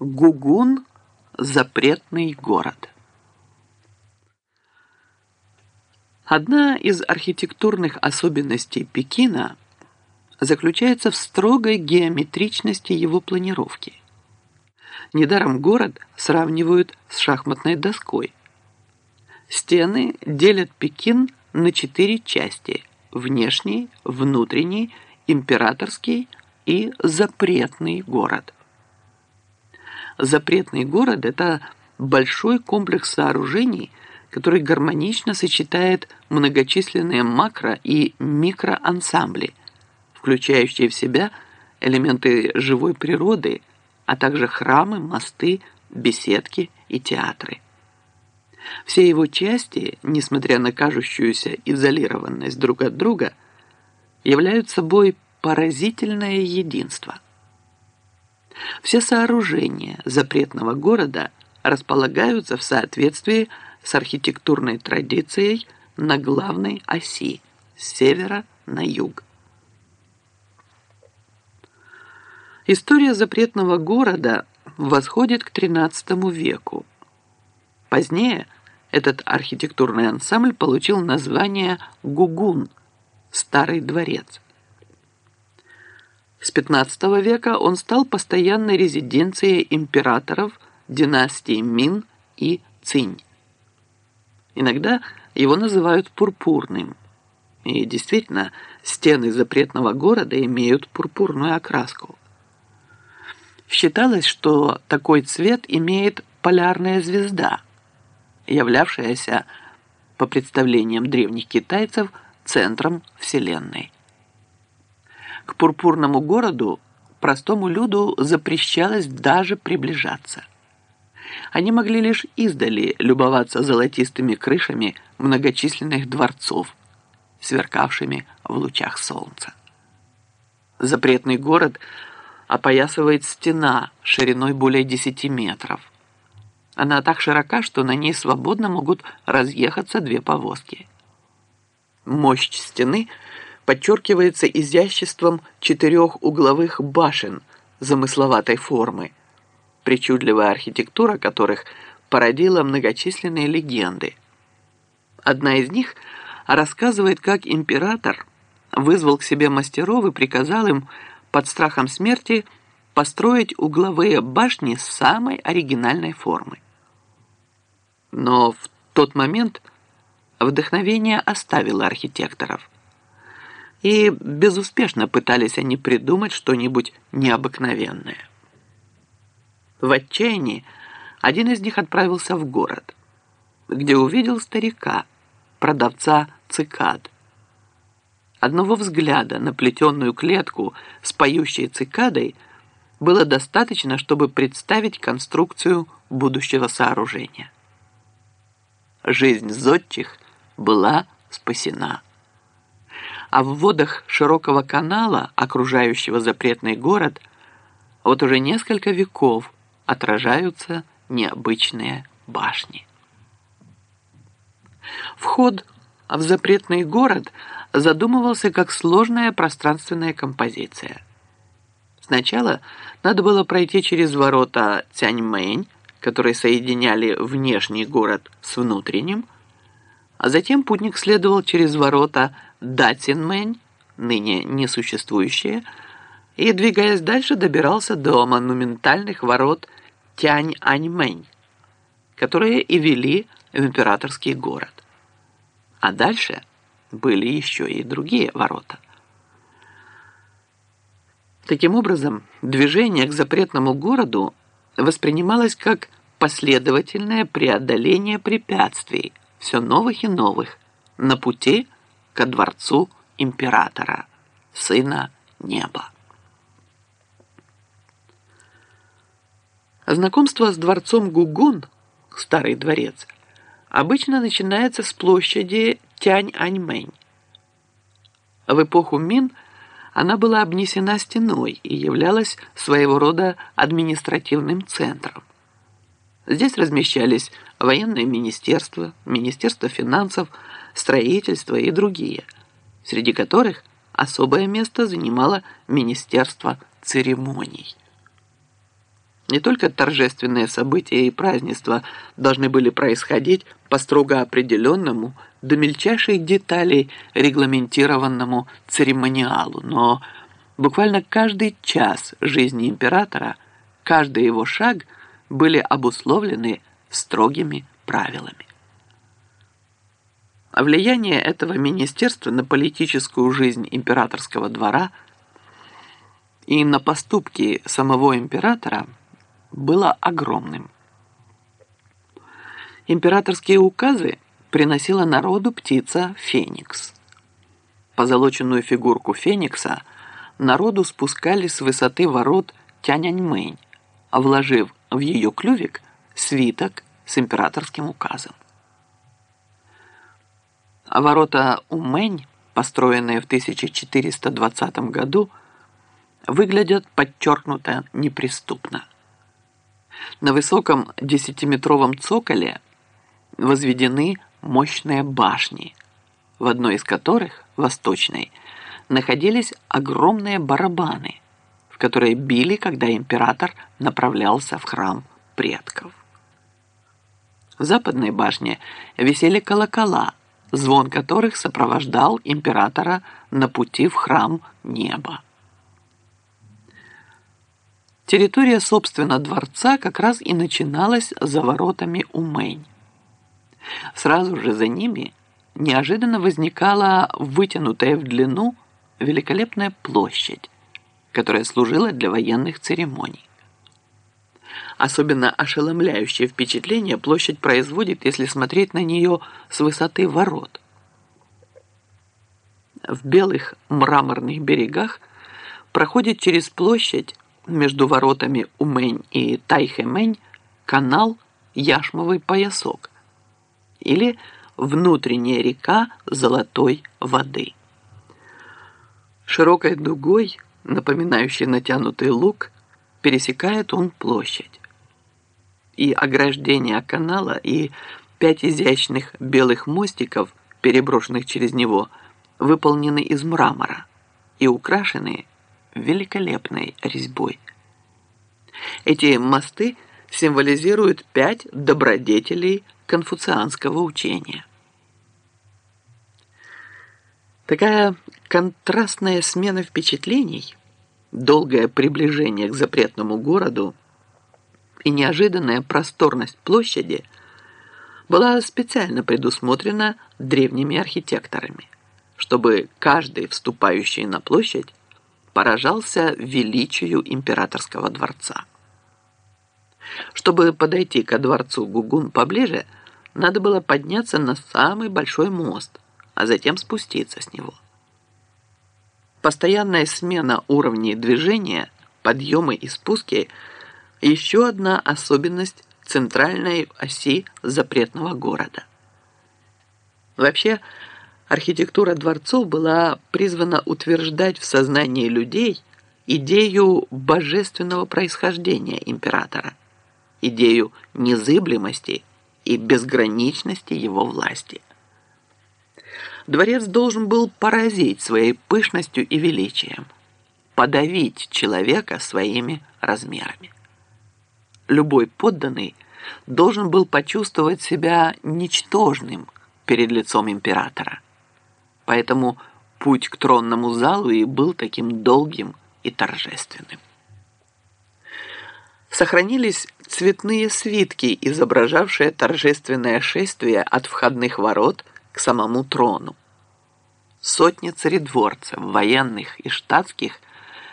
Гугун – запретный город. Одна из архитектурных особенностей Пекина заключается в строгой геометричности его планировки. Недаром город сравнивают с шахматной доской. Стены делят Пекин на четыре части – внешний, внутренний, императорский и запретный город – запретный город – это большой комплекс сооружений, который гармонично сочетает многочисленные макро- и микроансамбли, включающие в себя элементы живой природы, а также храмы, мосты, беседки и театры. Все его части, несмотря на кажущуюся изолированность друг от друга, являются собой поразительное единство. Все сооружения запретного города располагаются в соответствии с архитектурной традицией на главной оси с севера на юг. История запретного города восходит к XIII веку. Позднее этот архитектурный ансамбль получил название «Гугун» – «Старый дворец». С XV века он стал постоянной резиденцией императоров династии Мин и Цинь. Иногда его называют пурпурным. И действительно, стены запретного города имеют пурпурную окраску. Считалось, что такой цвет имеет полярная звезда, являвшаяся, по представлениям древних китайцев, центром Вселенной. К пурпурному городу простому люду запрещалось даже приближаться. Они могли лишь издали любоваться золотистыми крышами многочисленных дворцов, сверкавшими в лучах солнца. Запретный город опоясывает стена шириной более 10 метров. Она так широка, что на ней свободно могут разъехаться две повозки. Мощь стены – подчеркивается изяществом четырех угловых башен замысловатой формы, причудливая архитектура которых породила многочисленные легенды. Одна из них рассказывает, как император вызвал к себе мастеров и приказал им под страхом смерти построить угловые башни самой оригинальной формы. Но в тот момент вдохновение оставило архитекторов – и безуспешно пытались они придумать что-нибудь необыкновенное. В отчаянии один из них отправился в город, где увидел старика, продавца цикад. Одного взгляда на плетеную клетку с поющей цикадой было достаточно, чтобы представить конструкцию будущего сооружения. Жизнь зодчих была спасена а в водах широкого канала, окружающего запретный город, вот уже несколько веков отражаются необычные башни. Вход в запретный город задумывался как сложная пространственная композиция. Сначала надо было пройти через ворота Цяньмэнь, которые соединяли внешний город с внутренним, а затем путник следовал через ворота Датинмэнь, ныне несуществующие, и, двигаясь дальше, добирался до монументальных ворот Тянь-Аньмэнь, которые и вели в императорский город. А дальше были еще и другие ворота. Таким образом, движение к запретному городу воспринималось как последовательное преодоление препятствий, все новых и новых, на пути ко дворцу императора, сына неба. Знакомство с дворцом Гугун, старый дворец, обычно начинается с площади Тянь-Аньмэнь. В эпоху Мин она была обнесена стеной и являлась своего рода административным центром. Здесь размещались военное министерство, министерство финансов, строительство и другие, среди которых особое место занимало Министерство церемоний. Не только торжественные события и празднества должны были происходить по строго определенному, до мельчайших деталей регламентированному церемониалу, но буквально каждый час жизни императора, каждый его шаг были обусловлены строгими правилами. А влияние этого министерства на политическую жизнь императорского двора и на поступки самого императора – было огромным. Императорские указы приносила народу птица Феникс. Позолоченную фигурку Феникса народу спускали с высоты ворот Тяньаньмэнь, вложив в ее клювик свиток с императорским указом. А ворота Умэнь, построенные в 1420 году, выглядят подчеркнуто неприступно. На высоком десятиметровом цоколе возведены мощные башни, в одной из которых, восточной, находились огромные барабаны, которые били, когда император направлялся в храм предков. В западной башне висели колокола, звон которых сопровождал императора на пути в храм неба. Территория, собственно, дворца как раз и начиналась за воротами Умэнь. Сразу же за ними неожиданно возникала вытянутая в длину великолепная площадь, которая служила для военных церемоний. Особенно ошеломляющее впечатление площадь производит, если смотреть на нее с высоты ворот. В белых мраморных берегах проходит через площадь между воротами Умень и Тайхэмэнь канал Яшмовый поясок или внутренняя река золотой воды. Широкой дугой, напоминающей натянутый лук, пересекает он площадь. И ограждение канала, и пять изящных белых мостиков, переброшенных через него, выполнены из мрамора и украшены великолепной резьбой. Эти мосты символизируют пять добродетелей конфуцианского учения. Такая контрастная смена впечатлений, долгое приближение к запретному городу и неожиданная просторность площади была специально предусмотрена древними архитекторами, чтобы каждый, вступающий на площадь, поражался величию императорского дворца. Чтобы подойти ко дворцу Гугун поближе, надо было подняться на самый большой мост, а затем спуститься с него. Постоянная смена уровней движения, подъемы и спуски – еще одна особенность центральной оси запретного города. Вообще, архитектура дворцов была призвана утверждать в сознании людей идею божественного происхождения императора, идею незыблемости и безграничности его власти. Дворец должен был поразить своей пышностью и величием, подавить человека своими размерами. Любой подданный должен был почувствовать себя ничтожным перед лицом императора Поэтому путь к тронному залу и был таким долгим и торжественным. Сохранились цветные свитки, изображавшие торжественное шествие от входных ворот к самому трону. Сотни царедворцев, военных и штатских,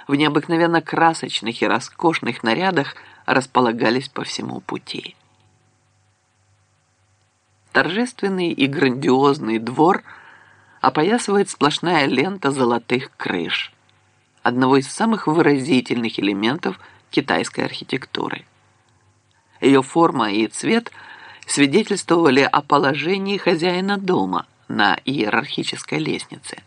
в необыкновенно красочных и роскошных нарядах располагались по всему пути. Торжественный и грандиозный двор – опоясывает сплошная лента золотых крыш, одного из самых выразительных элементов китайской архитектуры. Ее форма и цвет свидетельствовали о положении хозяина дома на иерархической лестнице.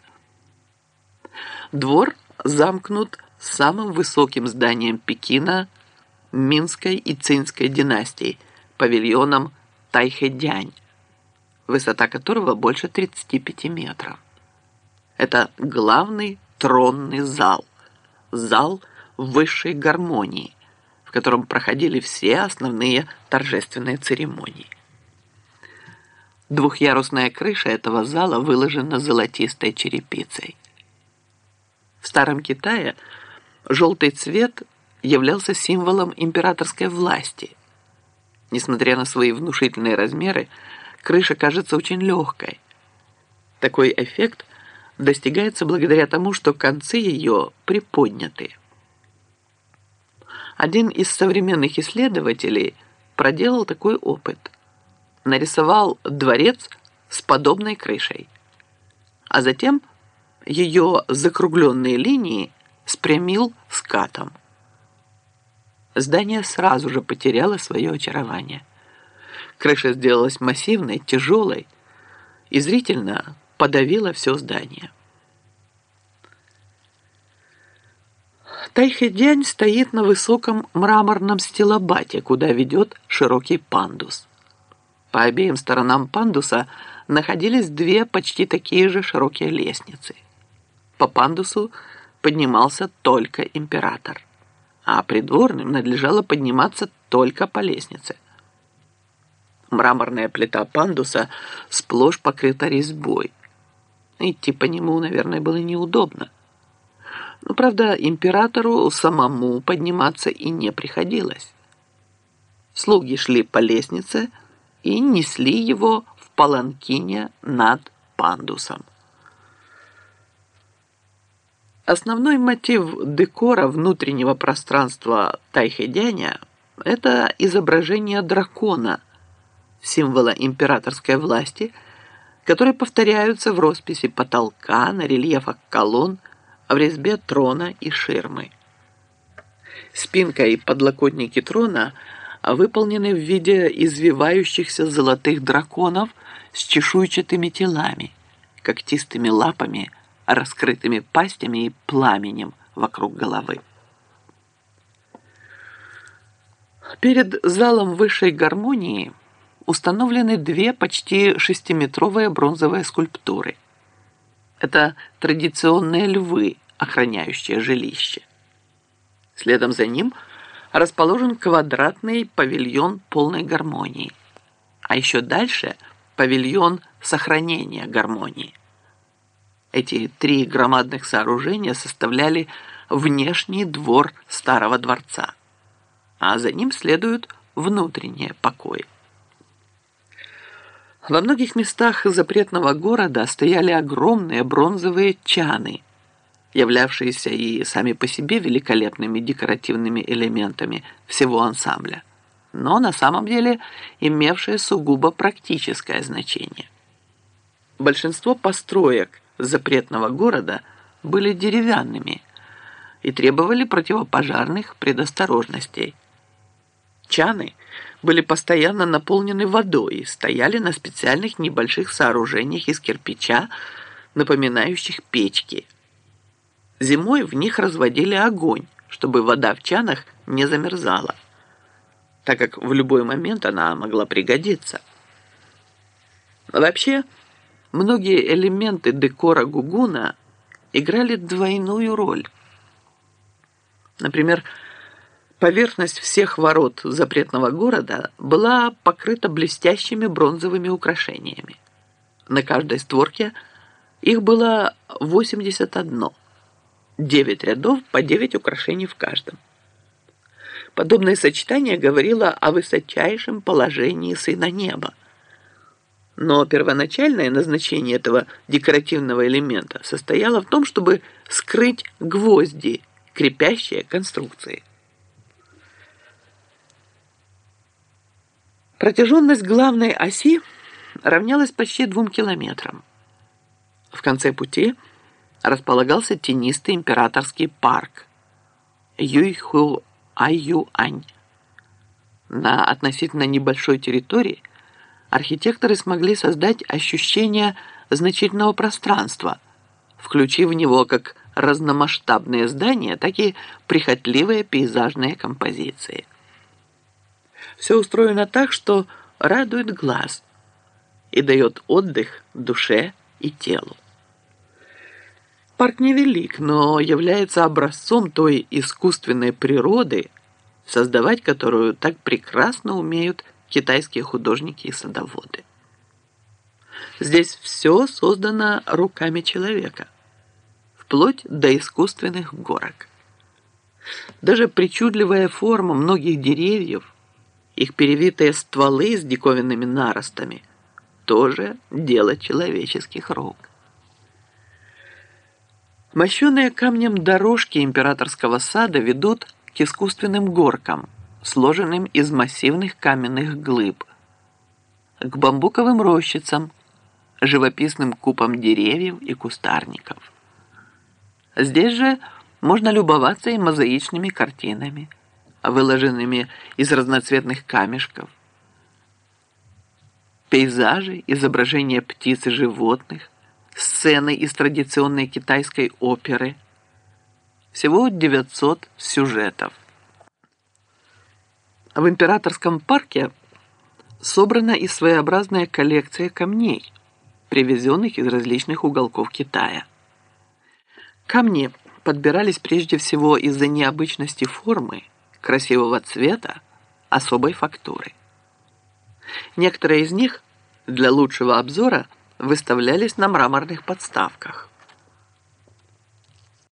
Двор замкнут самым высоким зданием Пекина Минской и Цинской династий, павильоном Тайхэдянь, высота которого больше 35 метров. Это главный тронный зал, зал высшей гармонии, в котором проходили все основные торжественные церемонии. Двухъярусная крыша этого зала выложена золотистой черепицей. В Старом Китае желтый цвет являлся символом императорской власти. Несмотря на свои внушительные размеры, крыша кажется очень легкой. Такой эффект достигается благодаря тому, что концы ее приподняты. Один из современных исследователей проделал такой опыт. Нарисовал дворец с подобной крышей, а затем ее закругленные линии спрямил скатом. Здание сразу же потеряло свое очарование. Крыша сделалась массивной, тяжелой и зрительно подавила все здание. Тайхэдянь стоит на высоком мраморном стилобате, куда ведет широкий пандус. По обеим сторонам пандуса находились две почти такие же широкие лестницы. По пандусу поднимался только император, а придворным надлежало подниматься только по лестнице. Мраморная плита пандуса сплошь покрыта резьбой. Идти по нему, наверное, было неудобно. Но, правда, императору самому подниматься и не приходилось. Слуги шли по лестнице и несли его в паланкине над пандусом. Основной мотив декора внутреннего пространства Тайхэдяня – это изображение дракона, символа императорской власти, которые повторяются в росписи потолка, на рельефах колонн, в резьбе трона и ширмы. Спинка и подлокотники трона выполнены в виде извивающихся золотых драконов с чешуйчатыми телами, когтистыми лапами – раскрытыми пастями и пламенем вокруг головы. Перед залом высшей гармонии установлены две почти шестиметровые бронзовые скульптуры. Это традиционные львы, охраняющие жилище. Следом за ним расположен квадратный павильон полной гармонии, а еще дальше павильон сохранения гармонии. Эти три громадных сооружения составляли внешний двор старого дворца, а за ним следуют внутренние покои. Во многих местах запретного города стояли огромные бронзовые чаны, являвшиеся и сами по себе великолепными декоративными элементами всего ансамбля, но на самом деле имевшие сугубо практическое значение. Большинство построек запретного города были деревянными и требовали противопожарных предосторожностей. Чаны были постоянно наполнены водой и стояли на специальных небольших сооружениях из кирпича, напоминающих печки. Зимой в них разводили огонь, чтобы вода в чанах не замерзала, так как в любой момент она могла пригодиться. Вообще, Многие элементы декора Гугуна играли двойную роль. Например, поверхность всех ворот запретного города была покрыта блестящими бронзовыми украшениями. На каждой створке их было 81. 9 рядов по 9 украшений в каждом. Подобное сочетание говорило о высочайшем положении Сына Неба – но первоначальное назначение этого декоративного элемента состояло в том, чтобы скрыть гвозди, крепящие конструкции. Протяженность главной оси равнялась почти двум километрам. В конце пути располагался тенистый императорский парк Юйху-Аюань. На относительно небольшой территории – архитекторы смогли создать ощущение значительного пространства, включив в него как разномасштабные здания, так и прихотливые пейзажные композиции. Все устроено так, что радует глаз и дает отдых душе и телу. Парк невелик, но является образцом той искусственной природы, создавать которую так прекрасно умеют китайские художники и садоводы. Здесь все создано руками человека, вплоть до искусственных горок. Даже причудливая форма многих деревьев, их перевитые стволы с диковинными наростами, тоже дело человеческих рук. Мощенные камнем дорожки императорского сада ведут к искусственным горкам, сложенным из массивных каменных глыб, к бамбуковым рощицам, живописным купам деревьев и кустарников. Здесь же можно любоваться и мозаичными картинами, выложенными из разноцветных камешков, пейзажи, изображения птиц и животных, сцены из традиционной китайской оперы. Всего 900 сюжетов. В императорском парке собрана и своеобразная коллекция камней, привезенных из различных уголков Китая. Камни подбирались прежде всего из-за необычности формы, красивого цвета, особой фактуры. Некоторые из них для лучшего обзора выставлялись на мраморных подставках.